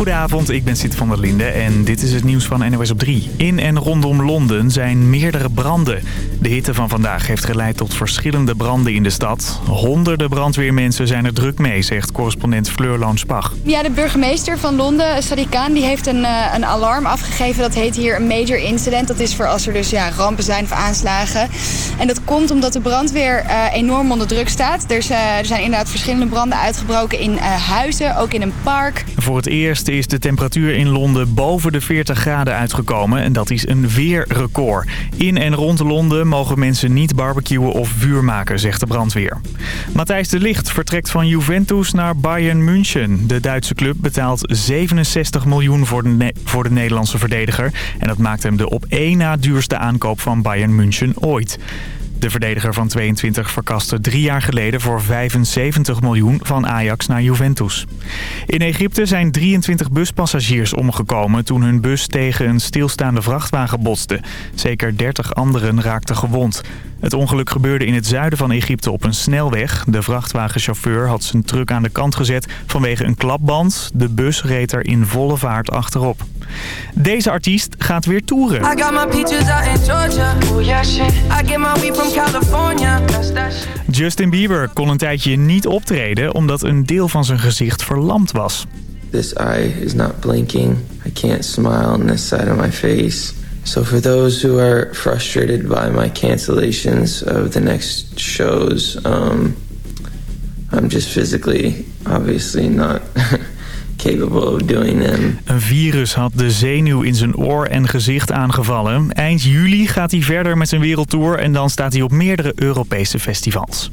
Goedenavond, ik ben Sid van der Linde en dit is het nieuws van NOS op 3. In en rondom Londen zijn meerdere branden. De hitte van vandaag heeft geleid tot verschillende branden in de stad. Honderden brandweermensen zijn er druk mee, zegt correspondent Fleur Loonspach. Ja, de burgemeester van Londen, Sadiq Khan, die heeft een, uh, een alarm afgegeven. Dat heet hier een major incident. Dat is voor als er dus ja, rampen zijn of aanslagen. En dat komt omdat de brandweer uh, enorm onder druk staat. Er, uh, er, zijn inderdaad verschillende branden uitgebroken in huizen, ook in een park. Voor het eerst is de temperatuur in Londen boven de 40 graden uitgekomen. En dat is een weerrecord. In en rond Londen mogen mensen niet barbecuen of vuur maken, zegt de brandweer. Matthijs de Ligt vertrekt van Juventus naar Bayern München. De Duitse club betaalt 67 miljoen voor de, voor de Nederlandse verdediger. En dat maakt hem de op één na duurste aankoop van Bayern München ooit. De verdediger van 22 verkaste drie jaar geleden voor 75 miljoen van Ajax naar Juventus. In Egypte zijn 23 buspassagiers omgekomen toen hun bus tegen een stilstaande vrachtwagen botste. Zeker 30 anderen raakten gewond. Het ongeluk gebeurde in het zuiden van Egypte op een snelweg. De vrachtwagenchauffeur had zijn truck aan de kant gezet vanwege een klapband. De bus reed er in volle vaart achterop. Deze artiest gaat weer toeren. Justin Bieber kon een tijdje niet optreden omdat een deel van zijn gezicht verlamd was. This eye is not blinking. I can't smile on this side of my face. So for those who are frustrated by my cancellations of the next shows, um, I'm just physically obviously not capable of doing them. Een virus had de zenuw in zijn oor en gezicht aangevallen. Eind juli gaat hij verder met zijn wereldtour en dan staat hij op meerdere Europese festivals.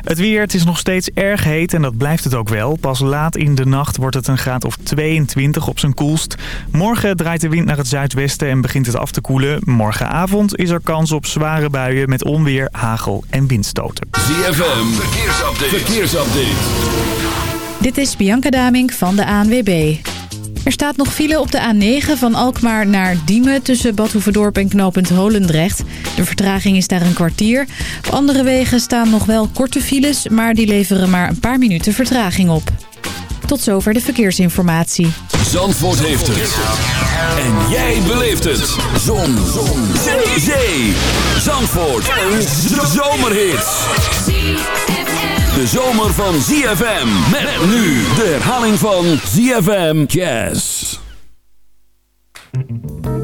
Het weer, het is nog steeds erg heet en dat blijft het ook wel. Pas laat in de nacht wordt het een graad of 22 op zijn koelst. Morgen draait de wind naar het zuidwesten en begint het af te koelen. Morgenavond is er kans op zware buien met onweer, hagel en windstoten. ZFM, verkeersupdate. verkeersupdate. Dit is Bianca Damink van de ANWB. Er staat nog file op de A9 van Alkmaar naar Diemen... tussen Bad Hoeverdorp en knooppunt Holendrecht. De vertraging is daar een kwartier. Op andere wegen staan nog wel korte files... maar die leveren maar een paar minuten vertraging op. Tot zover de verkeersinformatie. Zandvoort heeft het. En jij beleeft het. Zon. Zon. Zee. Zandvoort. Een zomerhit de zomer van ZFM. Met nu de herhaling van ZFM Jazz. Strange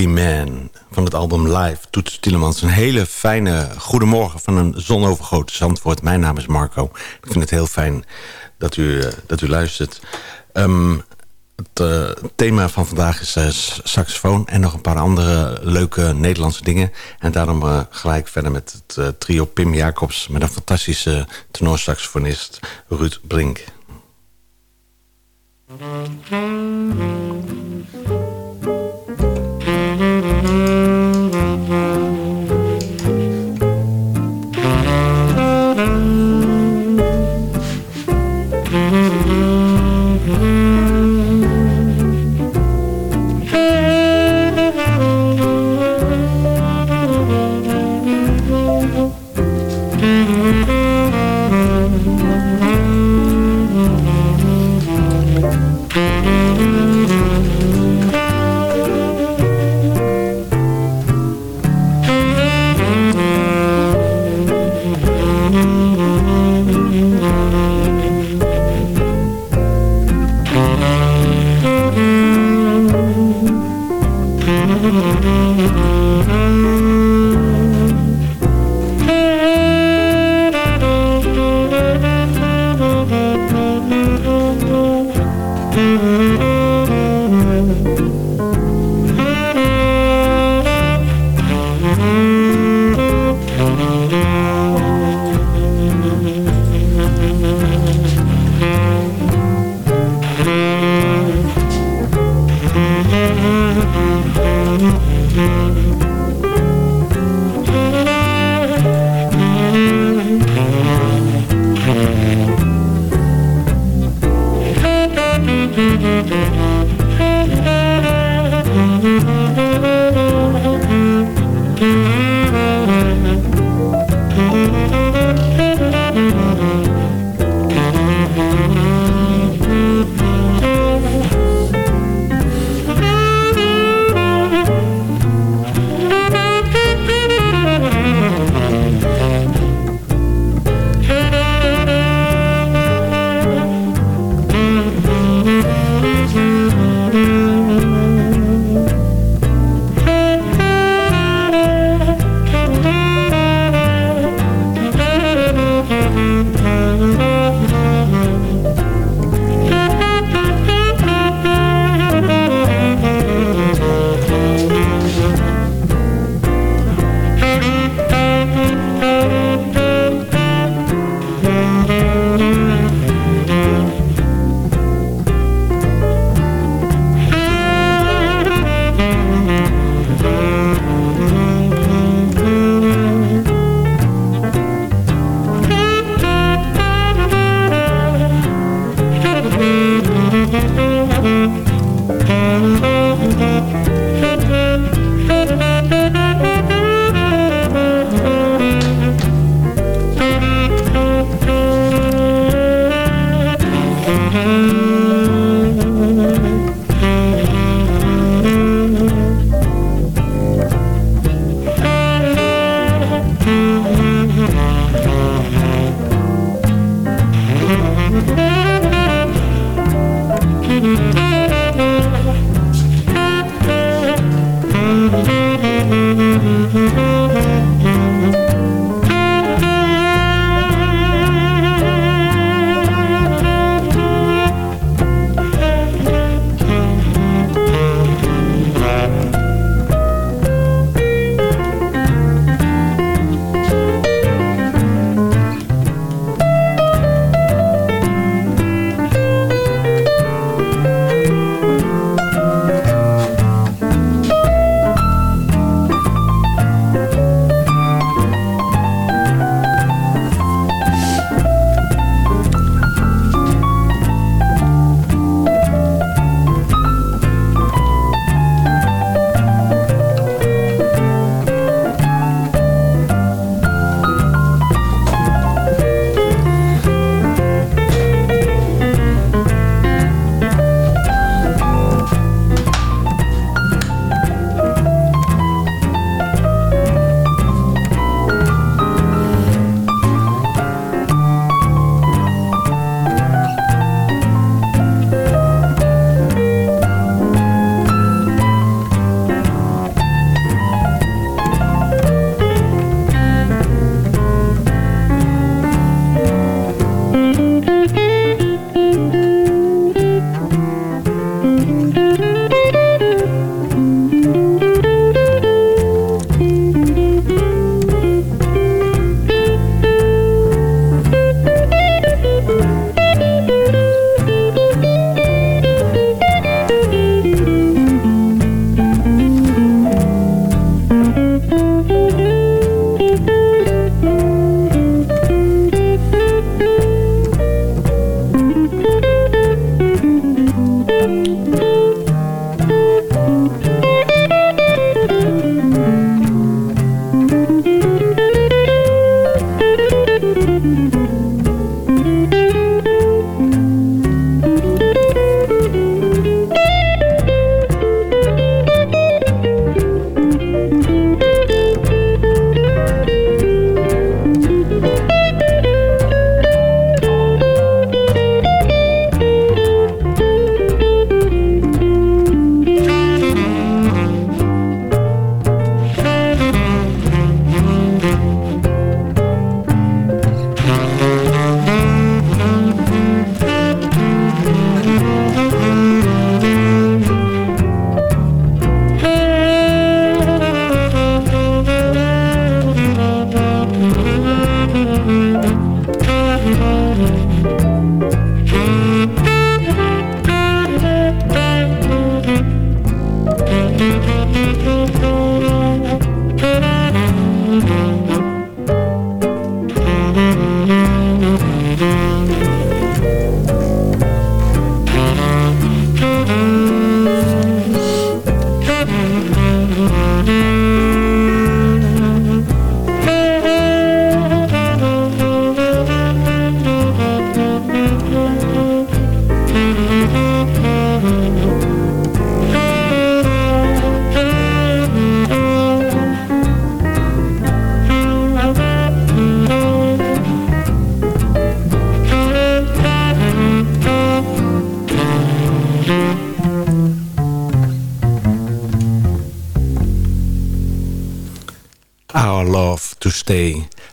Boogeyman van het album Live. Toets Tielemans. Een hele fijne goedemorgen van een zonovergoten Zandvoort. Mijn naam is Marco. Ik vind het heel fijn dat u, uh, dat u luistert. Um, het uh, thema van vandaag is uh, saxofoon en nog een paar andere leuke Nederlandse dingen. En daarom gelijk verder met het trio Pim Jacobs... met een fantastische tenorsaxofonist Ruud Brink.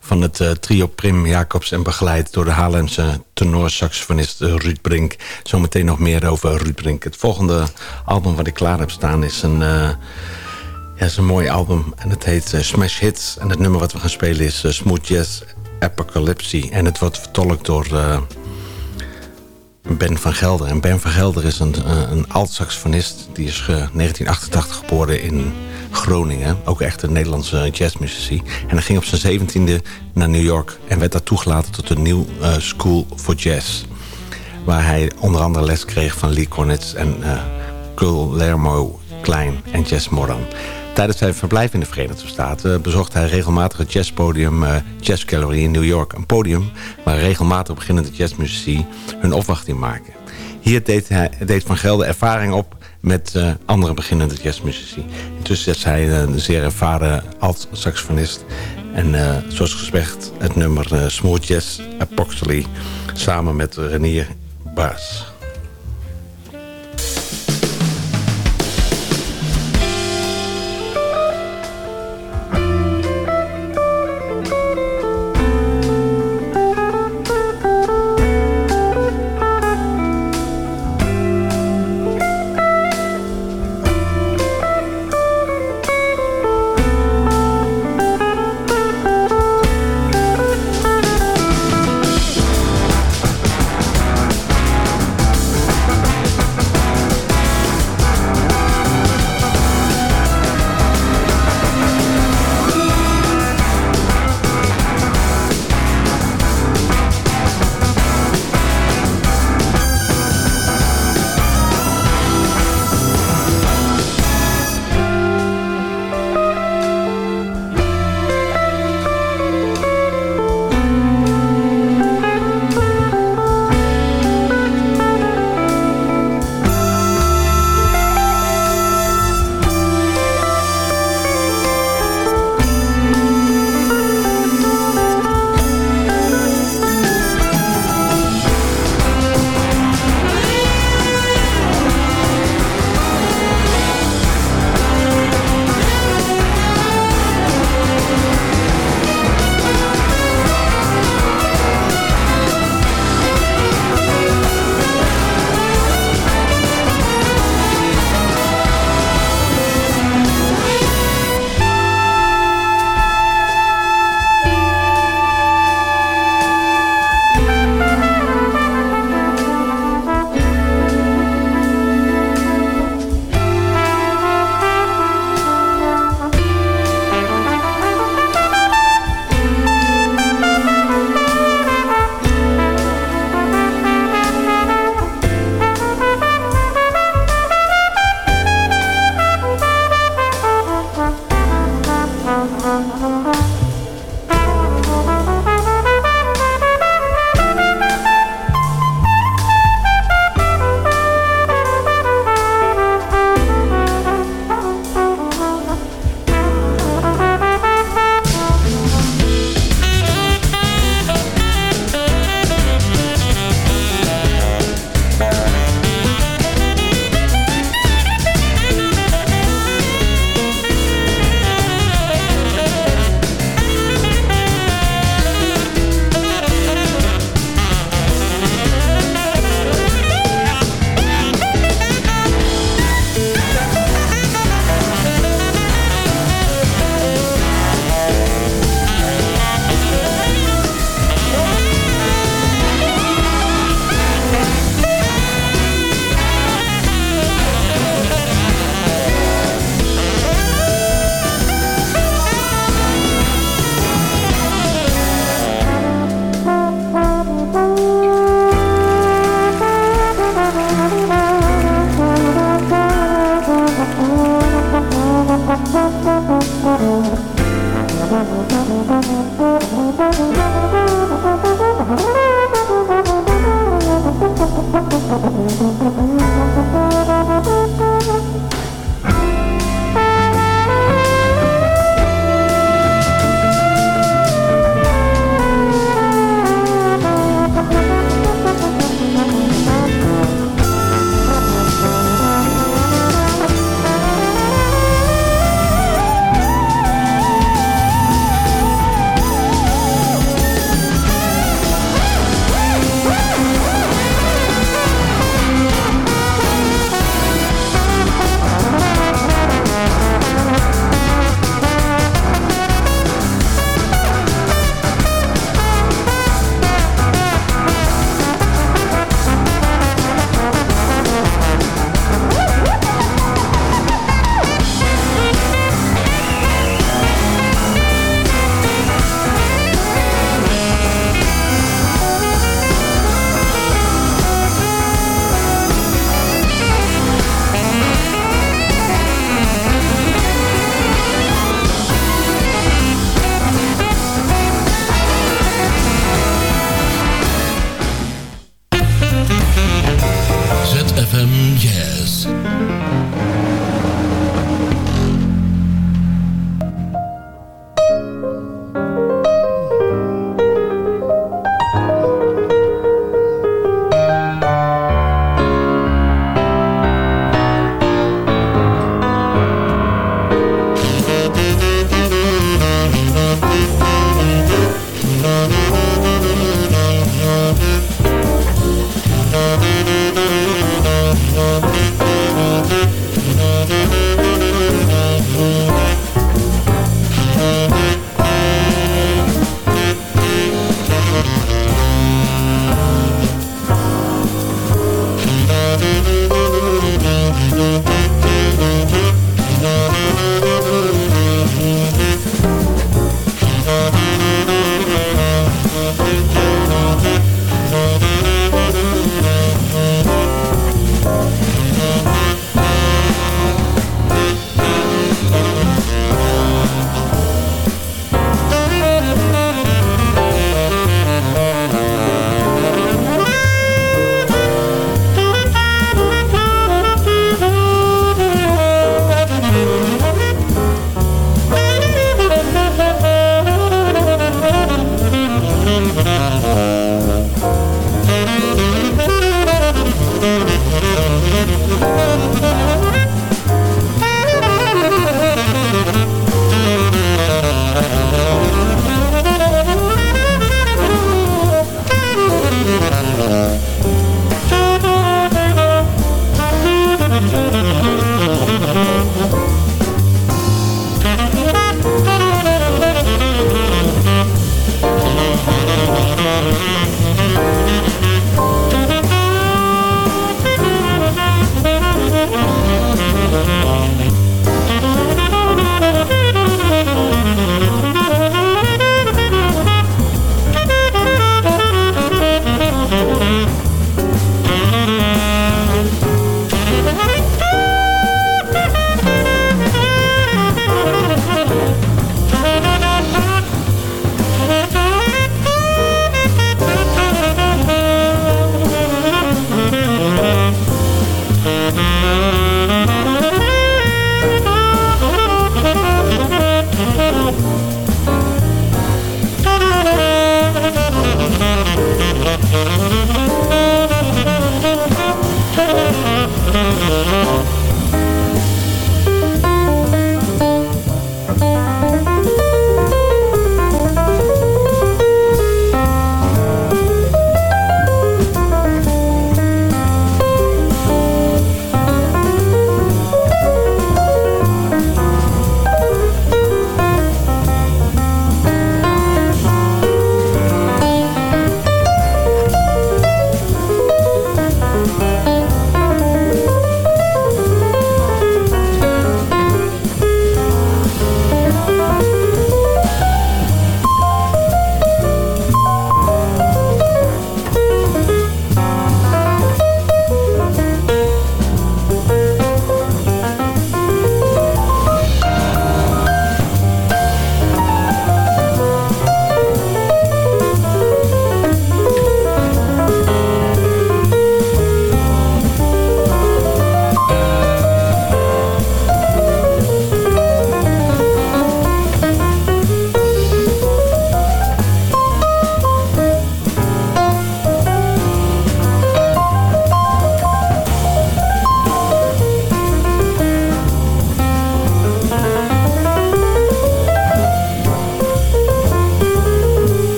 Van het uh, trio Prim Jacobs en begeleid door de Haarlemse tenorsaxofonist uh, Ruud Brink. Zometeen nog meer over Ruud Brink. Het volgende album wat ik klaar heb staan is een, uh, ja, is een mooi album. En het heet Smash Hits. En het nummer wat we gaan spelen is Smooth Jazz Apocalypse. En het wordt vertolkt door Ben van Gelder. En Ben van Gelder is een, een alt-saxofonist. Die is 1988 geboren in Groningen. Ook echt een Nederlandse jazzmuzici. En hij ging op zijn zeventiende naar New York. En werd daar toegelaten tot een nieuw uh, school for jazz. Waar hij onder andere les kreeg van Lee Konitz en uh, Guillermo Klein en Jazz Moran. Tijdens zijn verblijf in de Verenigde Staten bezocht hij regelmatig het jazzpodium uh, Jazz Gallery in New York. Een podium waar regelmatig beginnende jazzmuzici hun opwachting maken. Hier deed, hij, deed Van Gelder ervaring op met uh, andere beginnende jazzmuzici. Intussen is hij een zeer ervaren alt-saxofonist. En uh, zoals gezegd het nummer uh, Smooth Jazz Apocalypse samen met Renier Baas.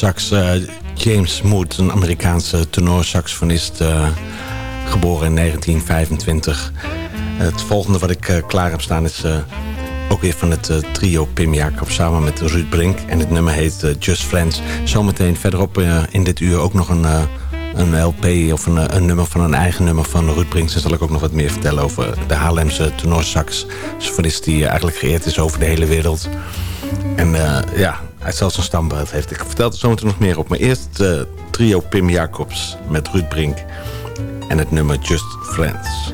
Tenorsax James Mood, een Amerikaanse tenorsaxofonist, geboren in 1925. Het volgende wat ik klaar heb staan is ook weer van het trio Pim Jacob samen met Ruud Brink. En het nummer heet Just Friends. Zometeen verderop in dit uur ook nog een een LP of een, een, nummer van een eigen nummer van Ruud Brinks. Dan zal ik ook nog wat meer vertellen over de Haarlemse tenorsax. Saxofonist die eigenlijk geëerd is over de hele wereld. En uh, ja, hij zelfs een standbeeld heeft. Ik vertel er zometeen nog meer op. Maar eerst uh, trio Pim Jacobs met Ruud Brink. En het nummer Just Friends.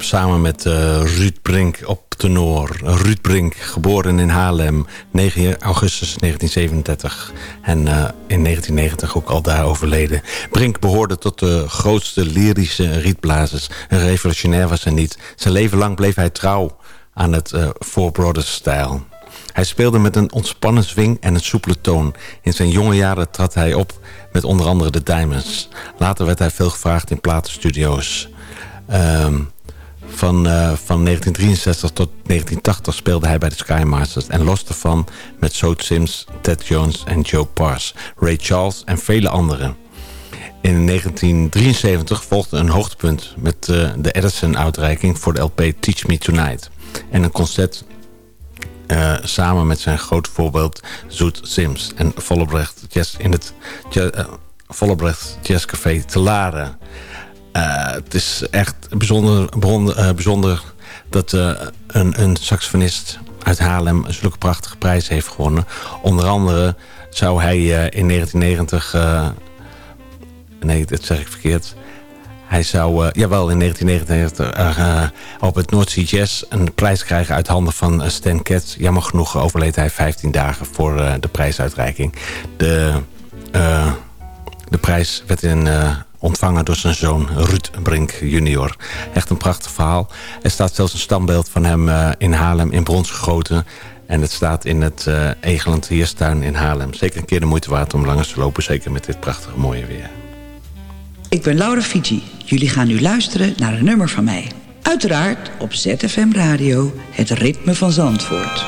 Samen met Ruud Brink op tenor. Ruud Brink, geboren in Haarlem, 9 augustus 1937. En in 1990 ook al daar overleden. Brink behoorde tot de grootste lyrische rietblazers. Een revolutionair was hij niet. Zijn leven lang bleef hij trouw aan het Four Brothers-stijl. Hij speelde met een ontspannen swing en een soepele toon. In zijn jonge jaren trad hij op met onder andere de Diamonds. Later werd hij veel gevraagd in platenstudio's. Um, van, uh, van 1963 tot 1980 speelde hij bij de Skymasters... en los daarvan met Soot Sims, Ted Jones en Joe Pars... Ray Charles en vele anderen. In 1973 volgde een hoogtepunt met uh, de Edison-uitreiking... voor de LP Teach Me Tonight... en een concert uh, samen met zijn groot voorbeeld Zoet Sims en Vollebrecht Jazz in het uh, Vollebrecht Jazzcafé te Laren. Uh, het is echt bijzonder, bijzonder dat een, een saxofonist uit Haarlem zulke prachtige prijs heeft gewonnen. Onder andere zou hij in 1990... nee, dat zeg ik verkeerd hij zou, jawel, in 1999 uh, uh, op het North Sea Jazz een prijs krijgen uit handen van Stan Katz. Jammer genoeg overleed hij 15 dagen voor de prijsuitreiking. De, de prijs werd in, ontvangen door zijn zoon Ruud Brink junior. Echt een prachtig verhaal. Er staat zelfs een standbeeld van hem in Haarlem in brons gegoten. En het staat in het uh, Egeland Heerstuin in Haarlem. Zeker een keer de moeite waard om langs te lopen. Zeker met dit prachtige mooie weer. Ik ben Laura Fiji. Jullie gaan nu luisteren naar een nummer van mij. Uiteraard op ZFM Radio, het ritme van Zandvoort.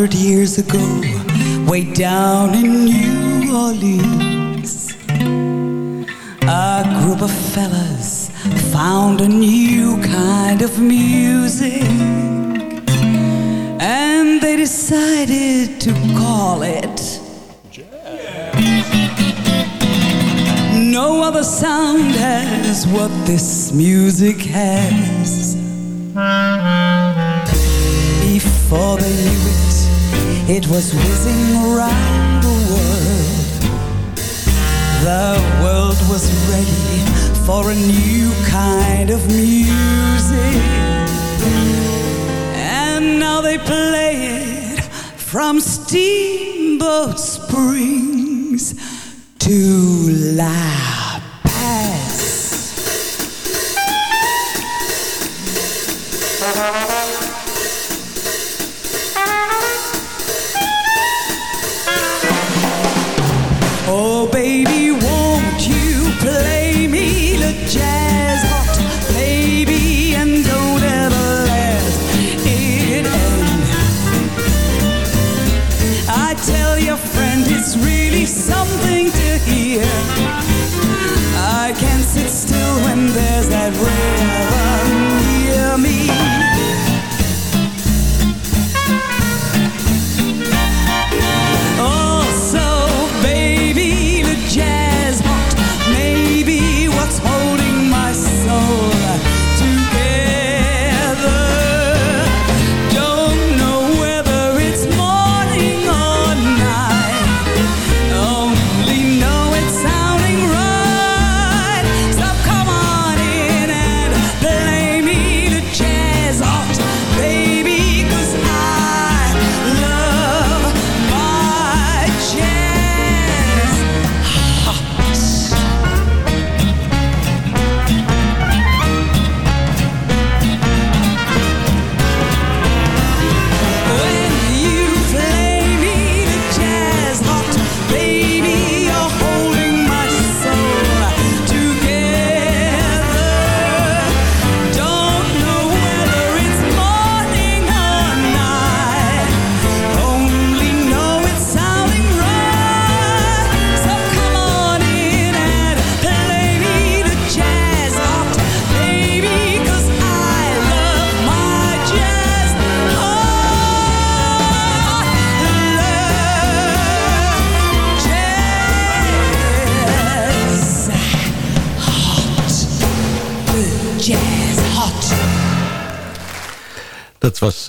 Hundred years ago, way down in New Orleans. A group of fellas found a new kind of music. And they decided to call it jazz. No other sound has what this music has. Before they knew it, it was whizzing around the world. The world was ready for a new kind of music. And now they play it from Steamboat Springs to La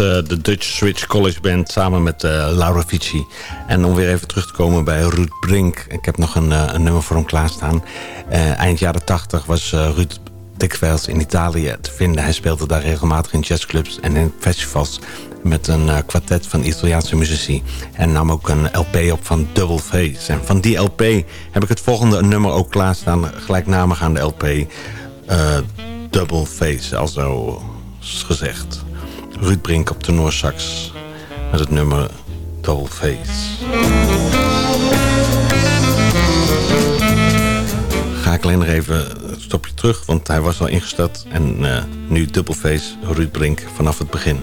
de Dutch Switch College Band samen met uh, Laura Vici. En om weer even terug te komen bij Ruud Brink. Ik heb nog een, uh, een nummer voor hem klaarstaan. eind jaren 80 was Ruud dikwijls in Italië te vinden. Hij speelde daar regelmatig in jazzclubs en in festivals met een kwartet van Italiaanse muzici. En nam ook een LP op van Double Face. En van die LP heb ik het volgende nummer ook klaarstaan. Gelijknamig aan de LP. Double Face, alzo gezegd. Ruud Brink op tenorsax met het nummer Double Face. Ga ik alleen nog even een stopje terug, want hij was al ingesteld. En uh, nu Double Face, Ruud Brink vanaf het begin.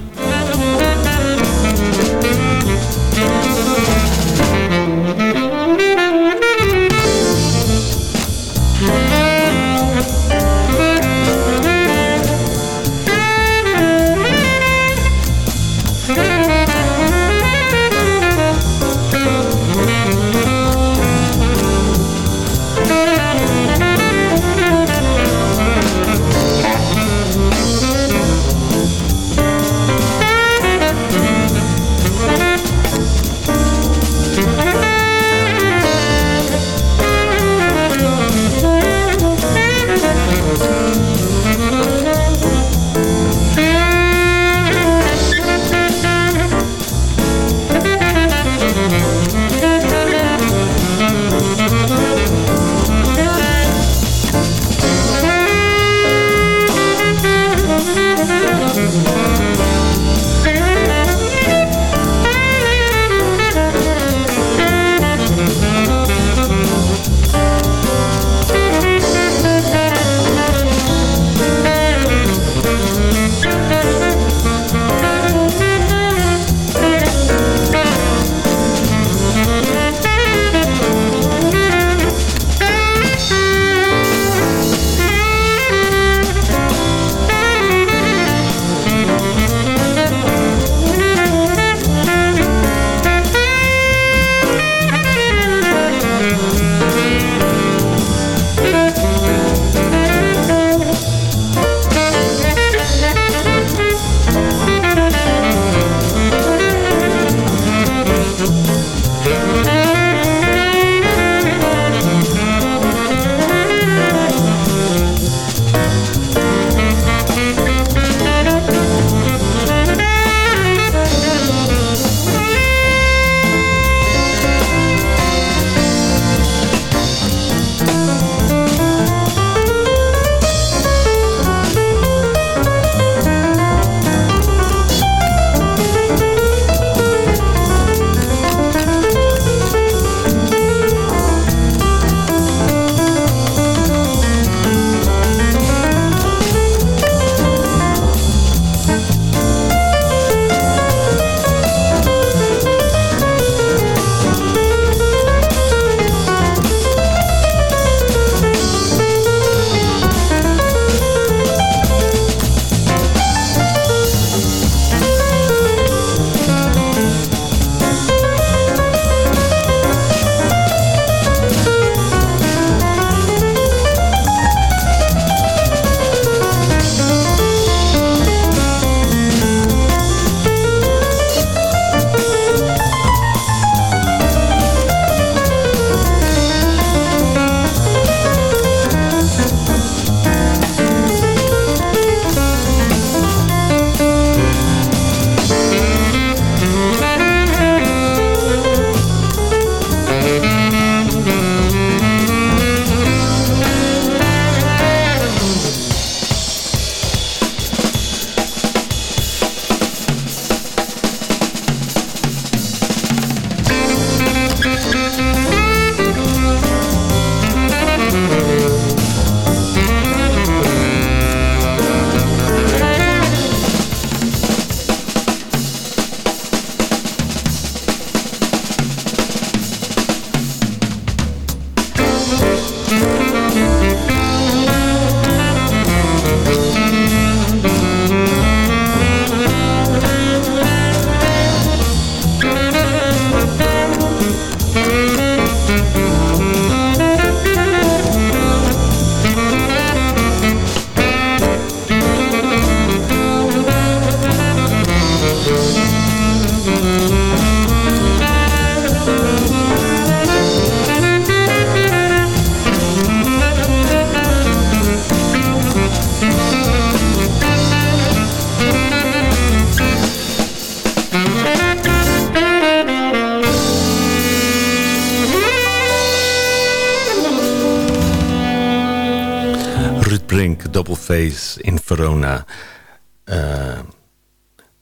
In Verona.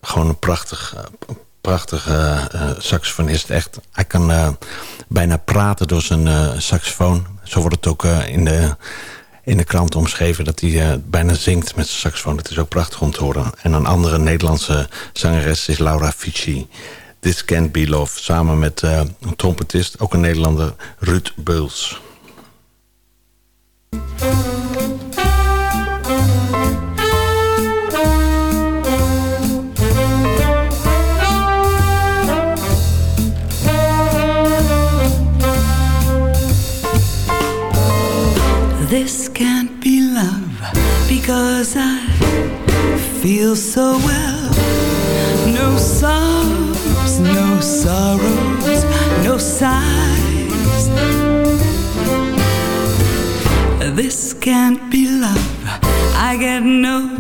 gewoon een prachtig, prachtige saxofonist. Echt, hij kan bijna praten door zijn saxofoon. Zo wordt het ook in de in de krant omschreven dat hij bijna zingt met zijn saxofoon. Het is ook prachtig om te horen. En een andere Nederlandse zangeres is Laura Fici. This Can't Be Love. Samen met een trompetist, ook een Nederlander, Ruud Beuls. This can't be love because I feel so well. No sobs, no sorrows, no sighs. This can't be love. I get no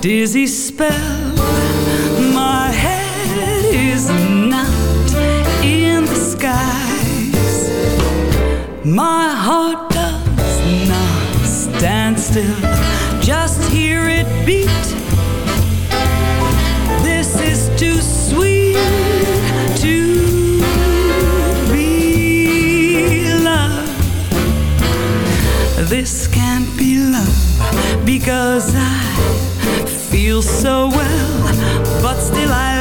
dizzy spell. My head is not in the skies. My heart still, just hear it beat. This is too sweet to be love. This can't be love because I feel so well, but still I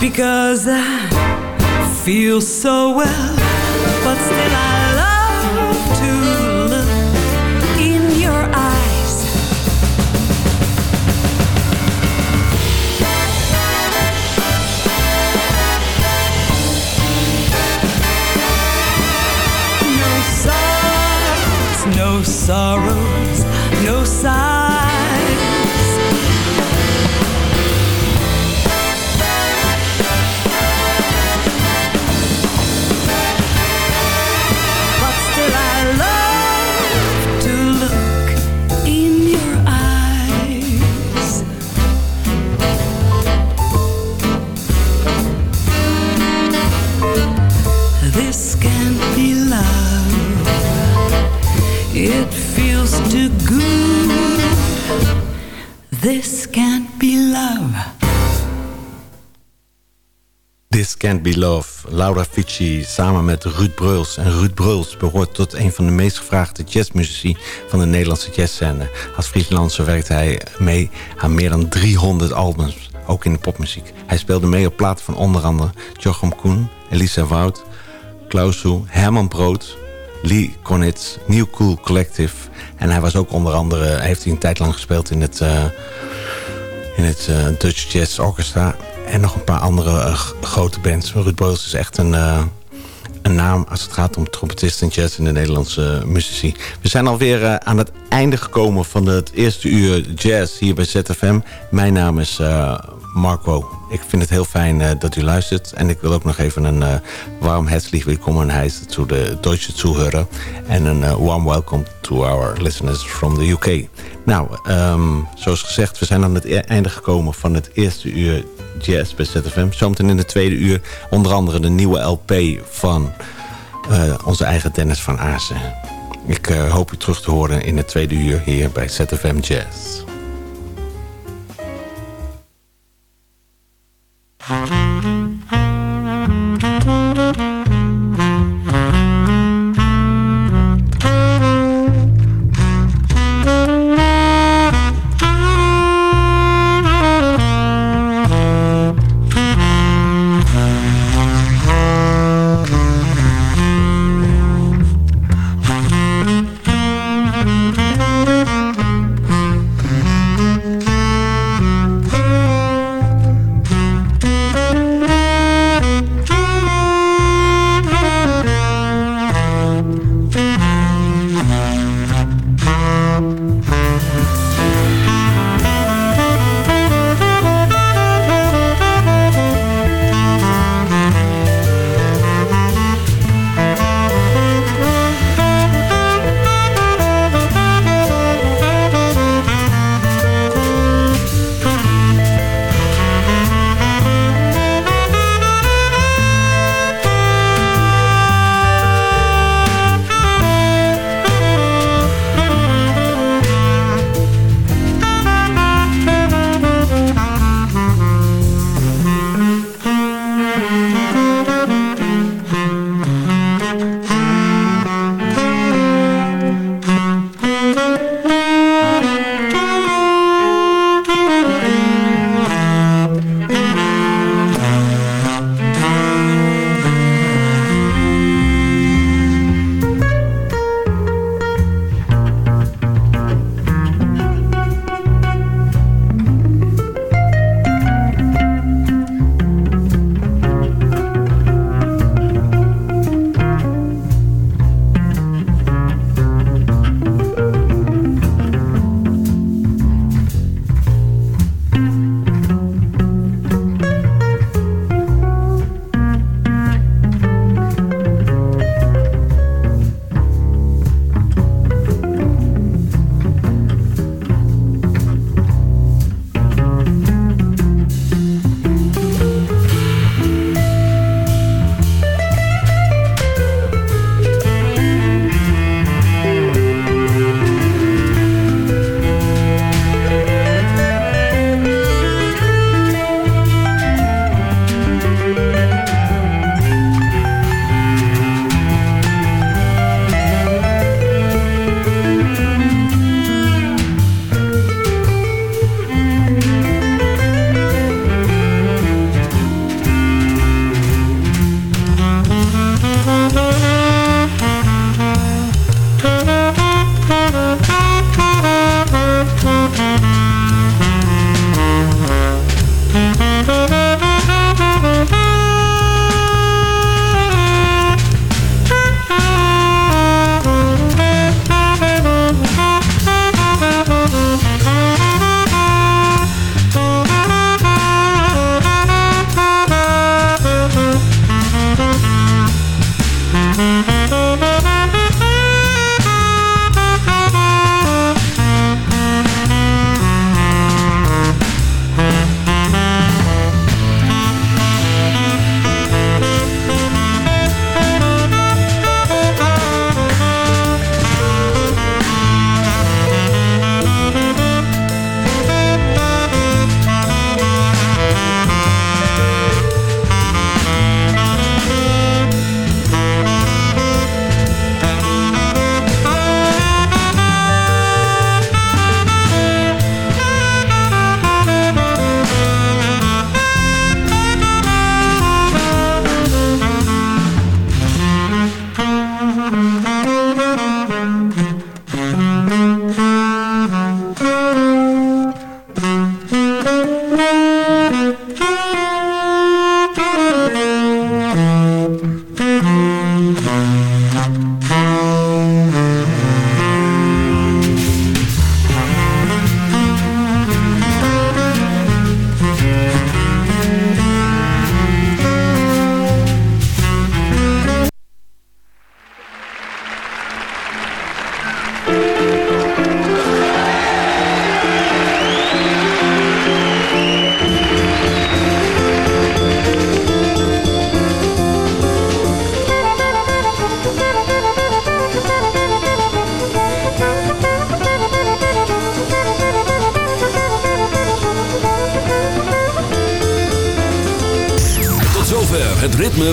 because I feel so well, but still I love to look in your eyes. No sorrows, no sorrows, Can't Be Love, Laura Fici samen met Ruud Breuls. En Ruud Breuls behoort tot een van de meest gevraagde jazzmuzici van de Nederlandse jazzscène. Als freelancer werkte hij mee aan meer dan 300 albums, ook in de popmuziek. Hij speelde mee op platen van onder andere Jochem Koen, Elisa Wout, Klausu, Herman Brood, Lee Konitz, New Cool Collective. En hij was ook onder andere, heeft hij een tijd lang gespeeld in het, eh, in het eh, Dutch Jazz Orchestra. En nog een paar andere eh, grote bands. Ruud Broos is echt een, eh, een naam als het gaat om trompetisten en jazz in de Nederlandse muzici. We zijn alweer eh, aan het einde gekomen van het eerste uur jazz hier bij ZFM. Mijn naam is eh, Marco. Ik vind het heel fijn dat u luistert. En ik wil ook nog even een warm herzlich willkommen heißen to de Deutsche Zuhörer. En een warm welcome to our listeners from the UK. Nou, um, zoals gezegd, we zijn aan het e-, einde gekomen van het eerste uur jazz bij ZFM. Zometeen in de tweede uur onder andere de nieuwe LP van onze eigen Dennis van Aarsen. Ik hoop u terug te horen in het tweede uur hier bij ZFM Jazz. Mm-hmm.